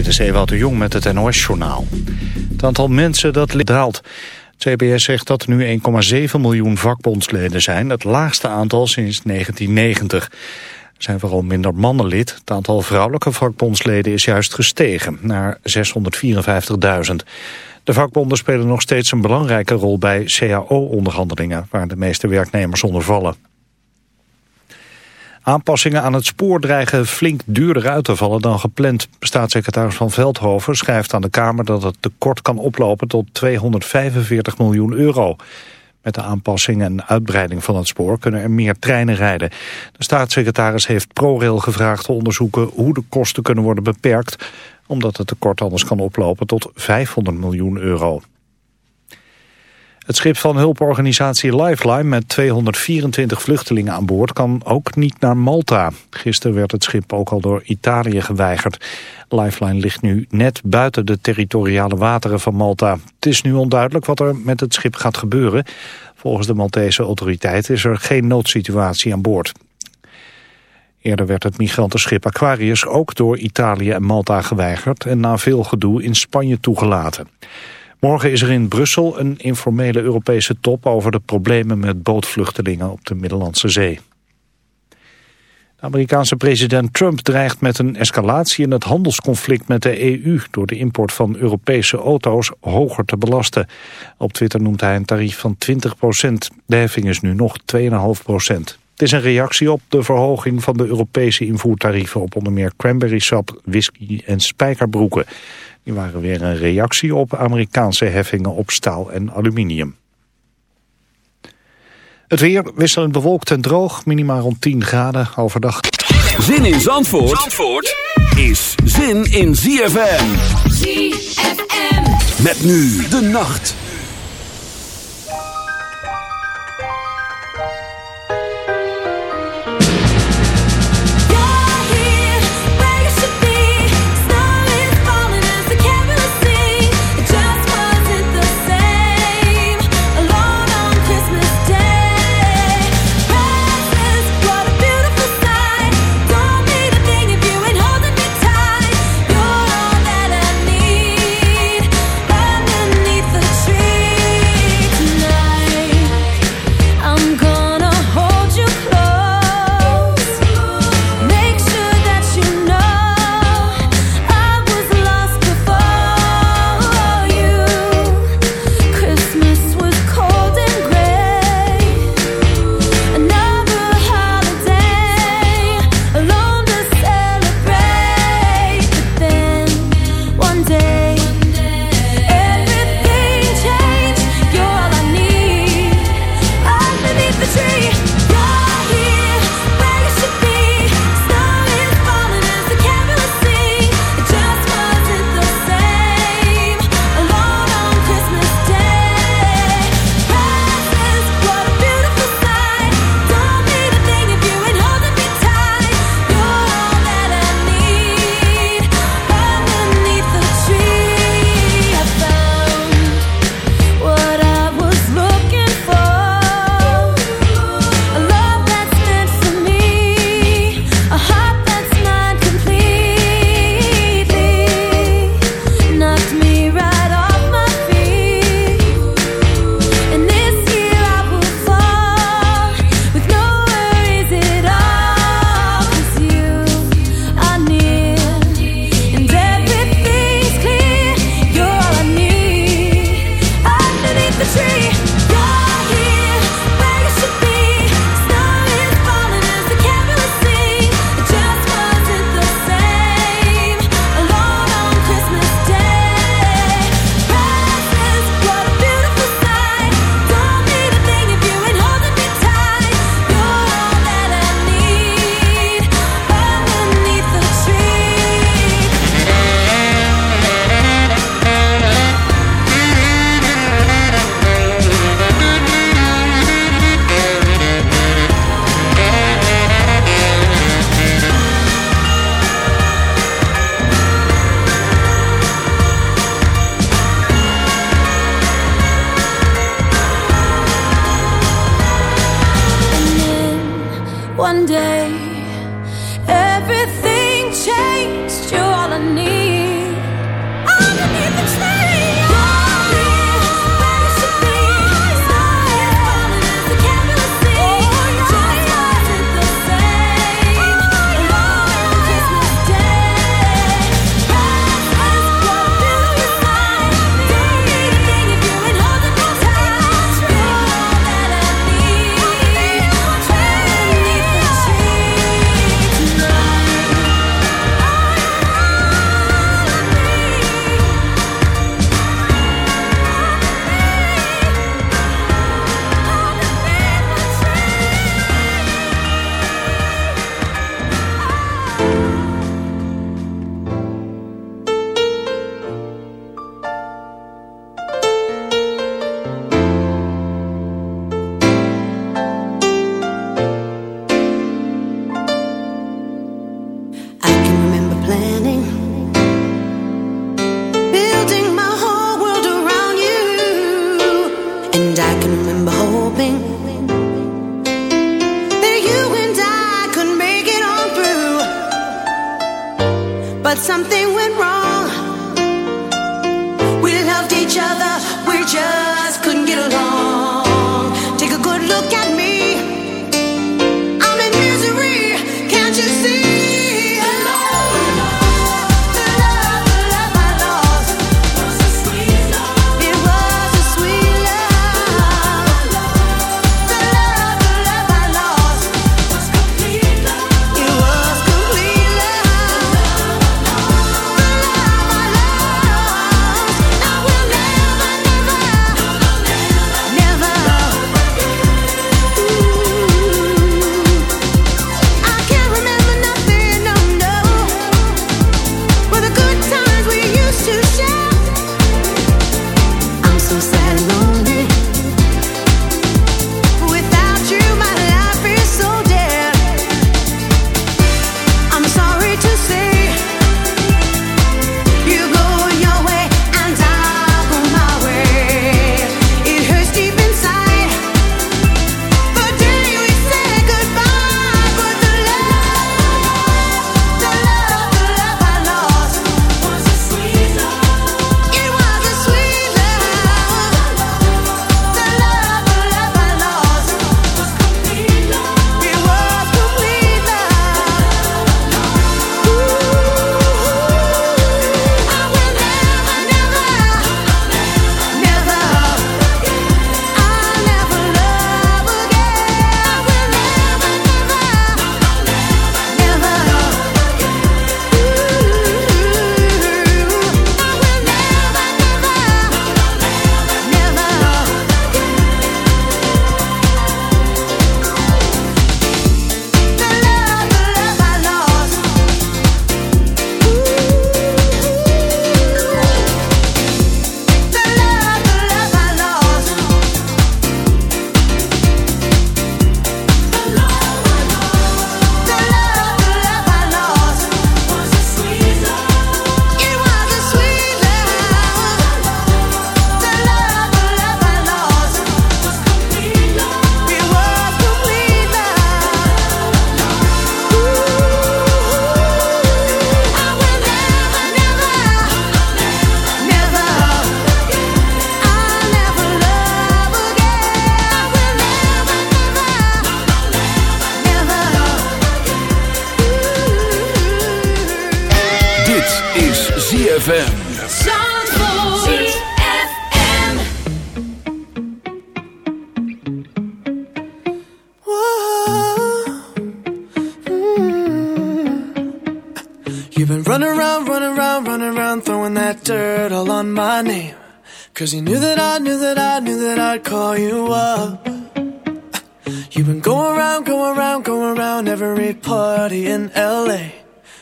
Dit is Ewout de Jong met het NOS-journaal. Het aantal mensen dat daalt. Het CBS zegt dat er nu 1,7 miljoen vakbondsleden zijn. Het laagste aantal sinds 1990. Er zijn vooral minder mannen lid. Het aantal vrouwelijke vakbondsleden is juist gestegen naar 654.000. De vakbonden spelen nog steeds een belangrijke rol bij CAO-onderhandelingen... waar de meeste werknemers onder vallen. Aanpassingen aan het spoor dreigen flink duurder uit te vallen dan gepland. Staatssecretaris Van Veldhoven schrijft aan de Kamer dat het tekort kan oplopen tot 245 miljoen euro. Met de aanpassing en uitbreiding van het spoor kunnen er meer treinen rijden. De staatssecretaris heeft ProRail gevraagd te onderzoeken hoe de kosten kunnen worden beperkt, omdat het tekort anders kan oplopen tot 500 miljoen euro. Het schip van hulporganisatie Lifeline met 224 vluchtelingen aan boord kan ook niet naar Malta. Gisteren werd het schip ook al door Italië geweigerd. Lifeline ligt nu net buiten de territoriale wateren van Malta. Het is nu onduidelijk wat er met het schip gaat gebeuren. Volgens de Maltese autoriteit is er geen noodsituatie aan boord. Eerder werd het migrantenschip Aquarius ook door Italië en Malta geweigerd... en na veel gedoe in Spanje toegelaten. Morgen is er in Brussel een informele Europese top over de problemen met bootvluchtelingen op de Middellandse Zee. De Amerikaanse president Trump dreigt met een escalatie in het handelsconflict met de EU door de import van Europese auto's hoger te belasten. Op Twitter noemt hij een tarief van 20% De heffing is nu nog 2,5% Het is een reactie op de verhoging van de Europese invoertarieven op onder meer cranberry sap, whisky en spijkerbroeken. Die waren weer een reactie op Amerikaanse heffingen op staal en aluminium. Het weer wisselend bewolkt en droog, minimaal rond 10 graden overdag. Zin in Zandvoort, Zandvoort is zin in ZFM. ZFM. Met nu de nacht.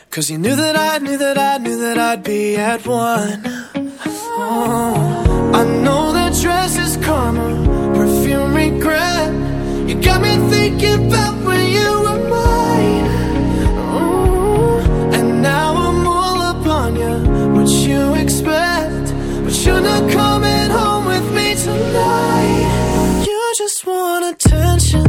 Cause you knew that I knew that I knew that I'd be at one. Oh, I know that dress is karma, perfume regret. You got me thinking about when you were mine. Oh, and now I'm all upon you. What you expect? But you're not coming home with me tonight. You just want attention.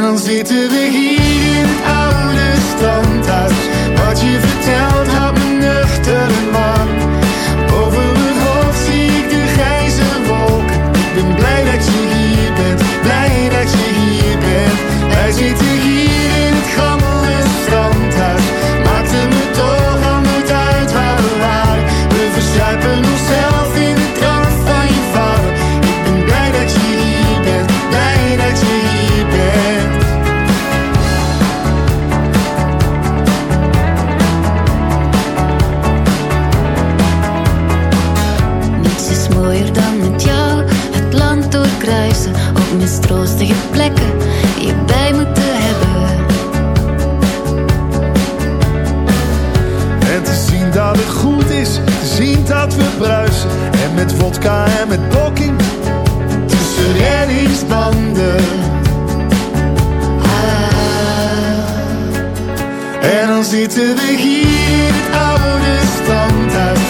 En dan zitten we hier in het oude standhuis. Wat je vertelt. met vodka en met poking tussen reddingsbanden. Ah. En dan zitten we hier, het oude standaard.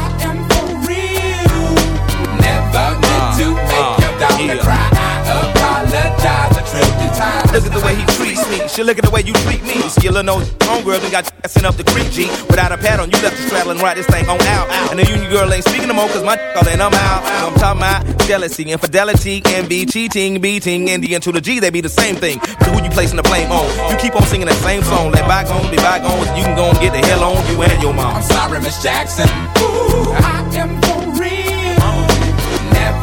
cry. I apologize a trillion times. Look at the way he treats me. She look at the way you treat me. Skillin' no homegirl done got sent up the creek, G. Without a pad on, you left the straddle and ride this thing on out. And the union girl ain't speaking no more, cause my all in, I'm out. I'm talking about jealousy, infidelity, envy, cheating, beating, and the to the G, they be the same thing. But who you placing the blame on? You keep on singing that same song. Let bygones be bygones. You can go and get the hell on you and your mom. I'm sorry, Miss Jackson. Ooh, I am.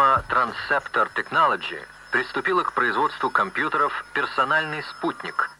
фирма Transceptor Technology приступила к производству компьютеров «Персональный спутник».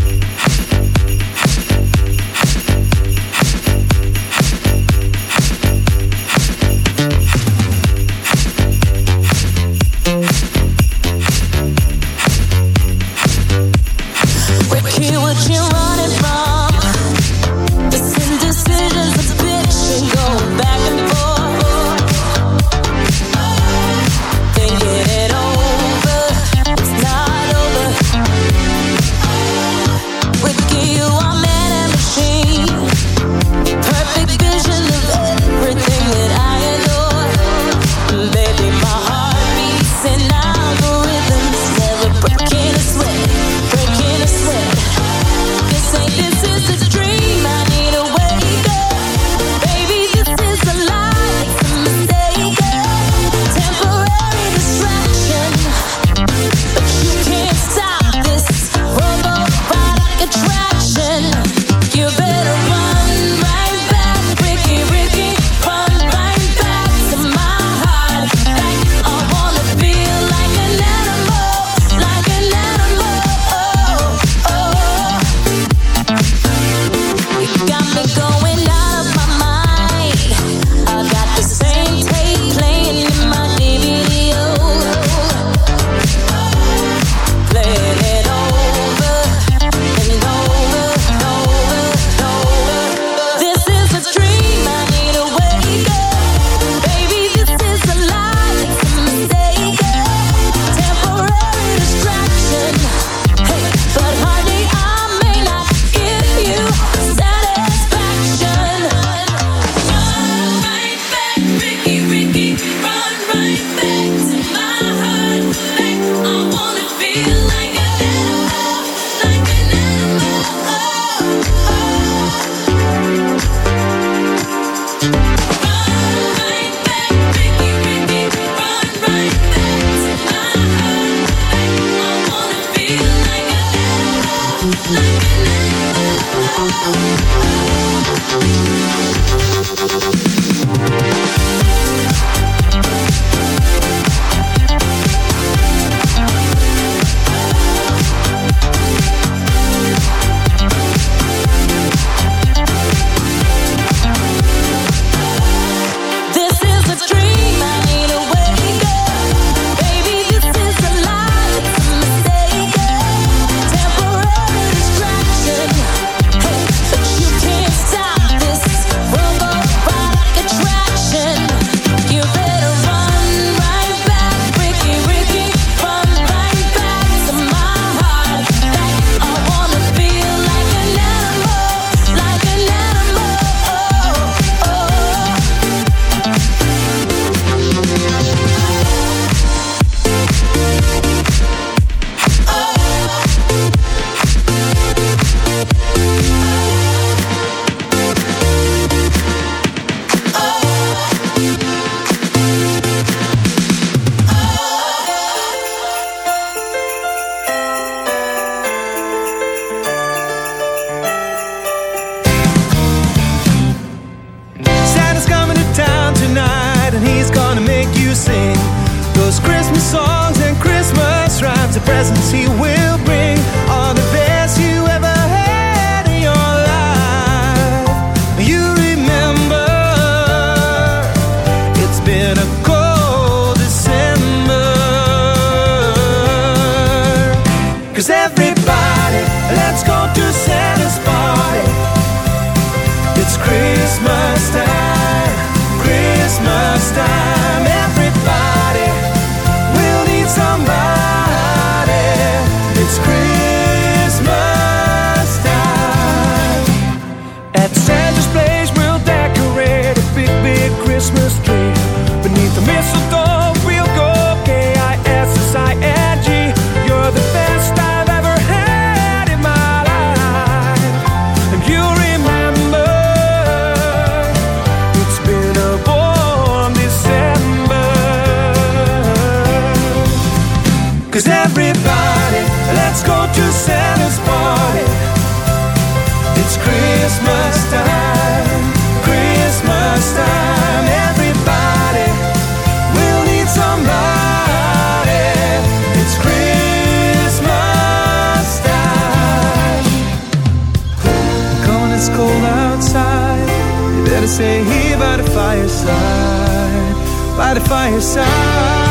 By the fireside.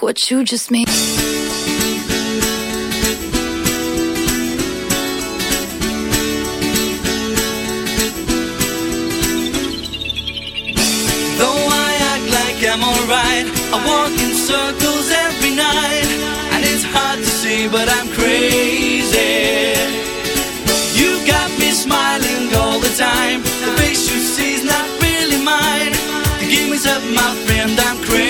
What you just made. Though I act like I'm alright, I walk in circles every night. And it's hard to see, but I'm crazy. You got me smiling all the time. The face you see's not really mine. The game is up, my friend, I'm crazy.